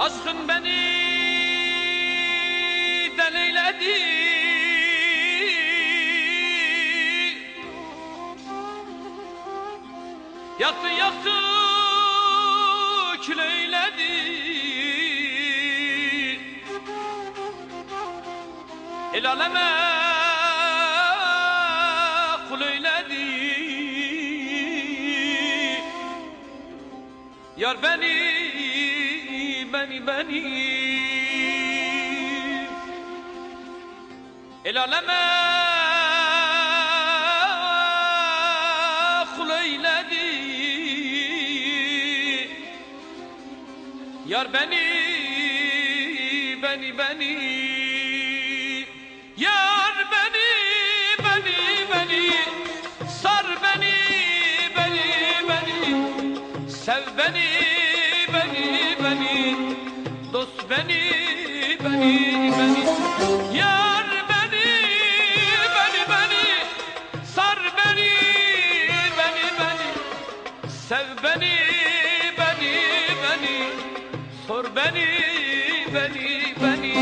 Aşkın beni deliyledi. Yaktı yaktı küleyledi El aleme kul eyledi. Yar beni, beni, beni El aleme kul eyledi Yar beni, beni, beni, beni, beni. Yar beni, beni, beni. Sar beni, beni, beni. Sev beni, beni, beni. Sor beni, beni, beni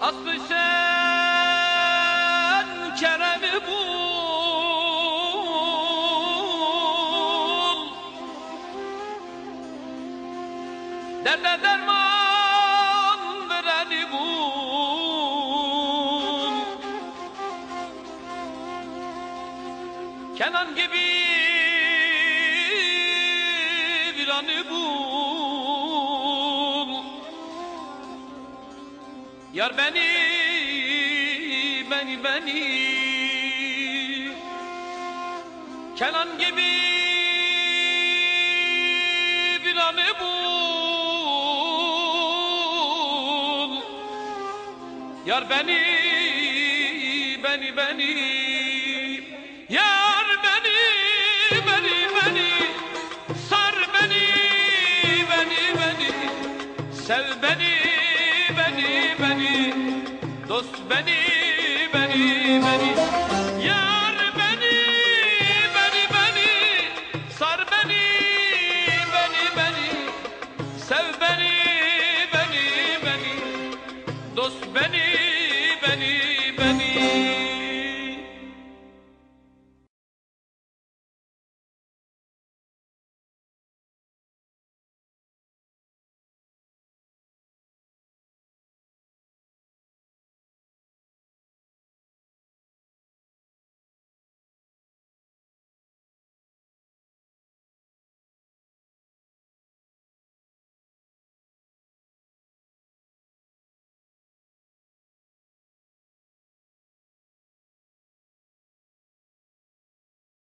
Aslı sen Kerem'i bul. Derde derman vereni bul. Kenan gibi bir anı bul Yar beni, beni, beni. Kenan gibi bir anı bul. Yar beni, beni, beni. Yar beni, beni, beni. Sar beni, beni, beni. Sev beni, beni Dost beni, beni, beni.